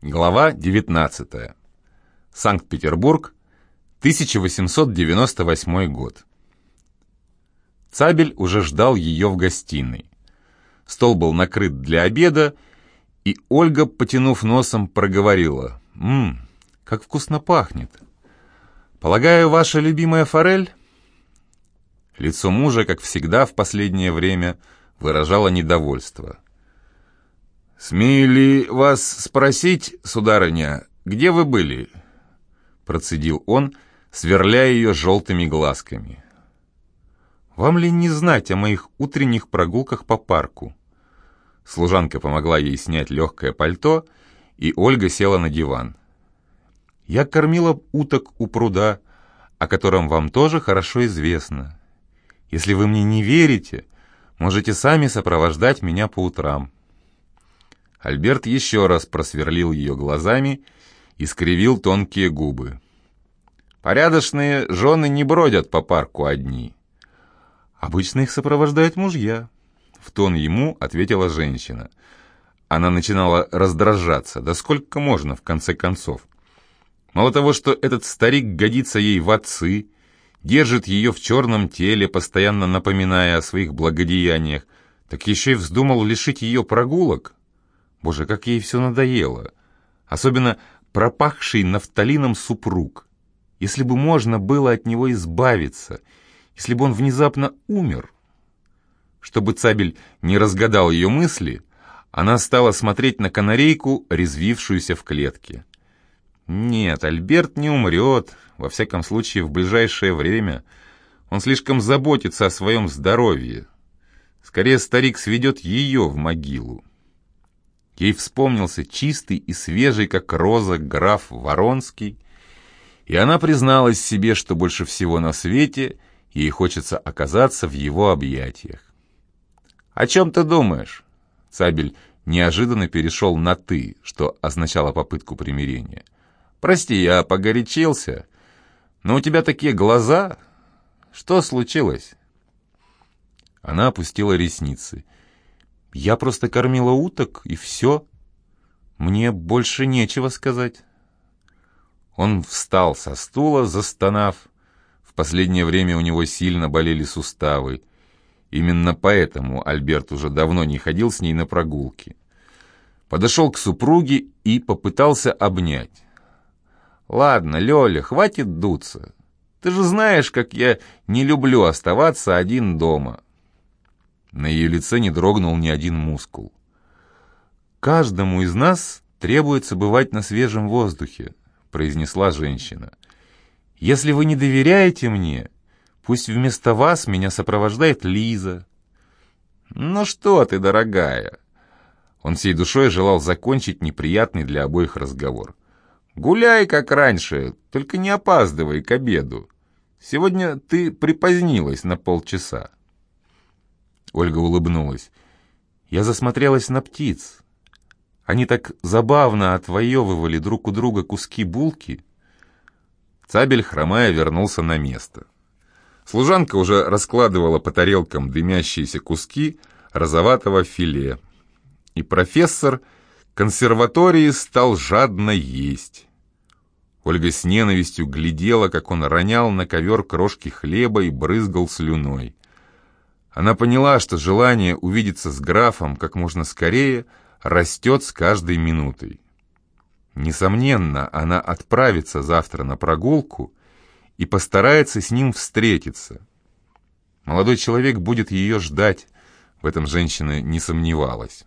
Глава 19. Санкт-Петербург, 1898 год. Цабель уже ждал ее в гостиной. Стол был накрыт для обеда, и Ольга, потянув носом, проговорила. «Ммм, как вкусно пахнет! Полагаю, ваша любимая форель?» Лицо мужа, как всегда в последнее время, выражало недовольство. «Смею ли вас спросить, сударыня, где вы были?» Процедил он, сверляя ее желтыми глазками. «Вам ли не знать о моих утренних прогулках по парку?» Служанка помогла ей снять легкое пальто, и Ольга села на диван. «Я кормила уток у пруда, о котором вам тоже хорошо известно. Если вы мне не верите, можете сами сопровождать меня по утрам». Альберт еще раз просверлил ее глазами и скривил тонкие губы. «Порядочные жены не бродят по парку одни. Обычно их сопровождают мужья», — в тон ему ответила женщина. Она начинала раздражаться. Да сколько можно, в конце концов? Мало того, что этот старик годится ей в отцы, держит ее в черном теле, постоянно напоминая о своих благодеяниях, так еще и вздумал лишить ее прогулок. Боже, как ей все надоело. Особенно пропахший нафталином супруг. Если бы можно было от него избавиться, если бы он внезапно умер. Чтобы Цабель не разгадал ее мысли, она стала смотреть на канарейку, резвившуюся в клетке. Нет, Альберт не умрет, во всяком случае в ближайшее время. Он слишком заботится о своем здоровье. Скорее старик сведет ее в могилу. Ей вспомнился чистый и свежий, как роза, граф Воронский, и она призналась себе, что больше всего на свете ей хочется оказаться в его объятиях. «О чем ты думаешь?» Цабель неожиданно перешел на «ты», что означало попытку примирения. «Прости, я погорячился, но у тебя такие глаза. Что случилось?» Она опустила ресницы – я просто кормила уток, и все. Мне больше нечего сказать. Он встал со стула, застонав. В последнее время у него сильно болели суставы. Именно поэтому Альберт уже давно не ходил с ней на прогулки. Подошел к супруге и попытался обнять. «Ладно, Лёля, хватит дуться. Ты же знаешь, как я не люблю оставаться один дома. На ее лице не дрогнул ни один мускул. «Каждому из нас требуется бывать на свежем воздухе», — произнесла женщина. «Если вы не доверяете мне, пусть вместо вас меня сопровождает Лиза». «Ну что ты, дорогая!» Он всей душой желал закончить неприятный для обоих разговор. «Гуляй, как раньше, только не опаздывай к обеду. Сегодня ты припозднилась на полчаса». Ольга улыбнулась. «Я засмотрелась на птиц. Они так забавно отвоевывали друг у друга куски булки». Цабель, хромая, вернулся на место. Служанка уже раскладывала по тарелкам дымящиеся куски розоватого филе. И профессор консерватории стал жадно есть. Ольга с ненавистью глядела, как он ронял на ковер крошки хлеба и брызгал слюной. Она поняла, что желание увидеться с графом как можно скорее растет с каждой минутой. Несомненно, она отправится завтра на прогулку и постарается с ним встретиться. Молодой человек будет ее ждать, в этом женщина не сомневалась.